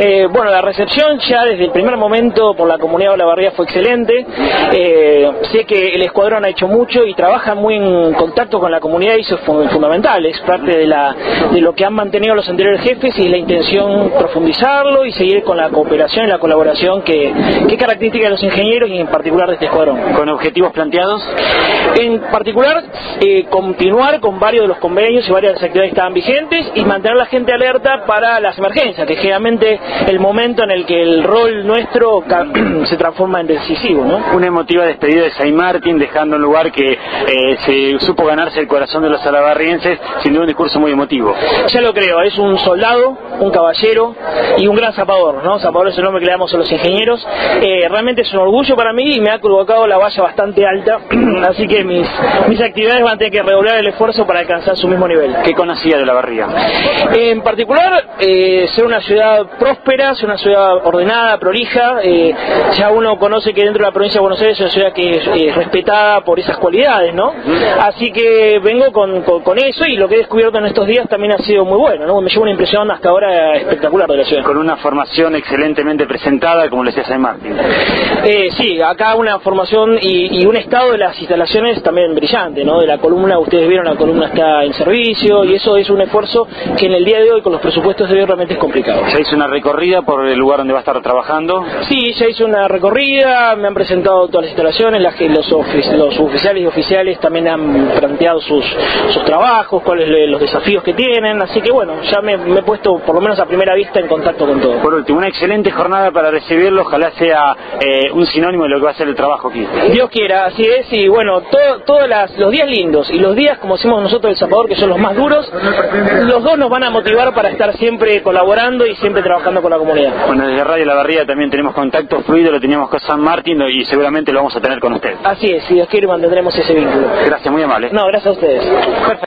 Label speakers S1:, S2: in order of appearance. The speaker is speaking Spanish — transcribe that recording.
S1: Eh, bueno, la recepción ya desde el primer momento por la comunidad de Olavarría fue excelente. Eh, sé que el escuadrón ha hecho mucho y trabaja muy en contacto con la comunidad y eso es fundamental. Es parte de, la, de lo que han mantenido los anteriores jefes y es la intención profundizarlo y seguir con la cooperación y la colaboración que, que característica de los ingenieros y en particular de este escuadrón.
S2: ¿Con objetivos planteados?
S1: En particular, eh, continuar con varios de los convenios y varias de las actividades que estaban vigentes y mantener a la gente alerta para las emergencias, que generalmente el momento en el que el rol nuestro se transforma en decisivo. ¿no?
S2: Una emotiva despedida de Saint Martin, dejando un lugar que eh, se supo ganarse el corazón de los alabarrienses, sin duda un discurso muy emotivo.
S1: Ya lo creo, es un soldado, un caballero y un gran zapador, ¿no? Zapador es el nombre que le damos a los ingenieros. Eh, realmente es un orgullo para mí y me ha colocado la valla bastante alta, así que mis, mis actividades van a tener que redoblar el esfuerzo para alcanzar su mismo nivel.
S2: ¿Qué conocía de la barría?
S1: En particular, eh, ser una ciudad próspera, ser una ciudad ordenada, prolija. Eh, ya uno conoce que dentro de la provincia de Buenos Aires es una ciudad que es eh, respetada por esas cualidades, ¿no? Así que vengo con, con, con, eso y lo que he descubierto en estos días también ha sido muy bueno, ¿no? Me lleva una impresión hasta ahora espectacular de la ciudad.
S2: Con una formación excelentemente presentada, como le decía San Martín.
S1: Eh, sí, acá una formación y, y, un estado de las instalaciones también brillante, ¿no? De la columna, ustedes vieron, la columna está en servicio y eso es un esfuerzo que en el día de hoy con los presupuestos de hoy realmente es complicado.
S2: ¿Ya hizo una recorrida por el lugar donde va a estar trabajando?
S1: Sí, ya hice una recorrida, me han presentado todas las instalaciones, las que los, ofici los oficiales y oficiales también han planteado sus, sus trabajos, cuáles los desafíos que tienen, así que bueno, ya me, me, he puesto por lo menos a primera vista en contacto con todo.
S2: Por último, una excelente jornada para recibirlo, ojalá sea eh, un sinónimo de lo que va a ser el trabajo aquí.
S1: Dios quiera, así es, y bueno, todos los días lindos y los días, como decimos nosotros, el Zapador, que son los más duros, los dos nos van a motivar para estar siempre colaborando y siempre trabajando con la comunidad.
S2: Bueno, desde Radio La Barría también tenemos contacto fluido, lo teníamos con San Martín y seguramente lo vamos a tener con usted.
S1: Así es, si Dios quiere mantendremos ese vínculo.
S2: Gracias, muy amable.
S1: No, gracias a ustedes. Perfecto.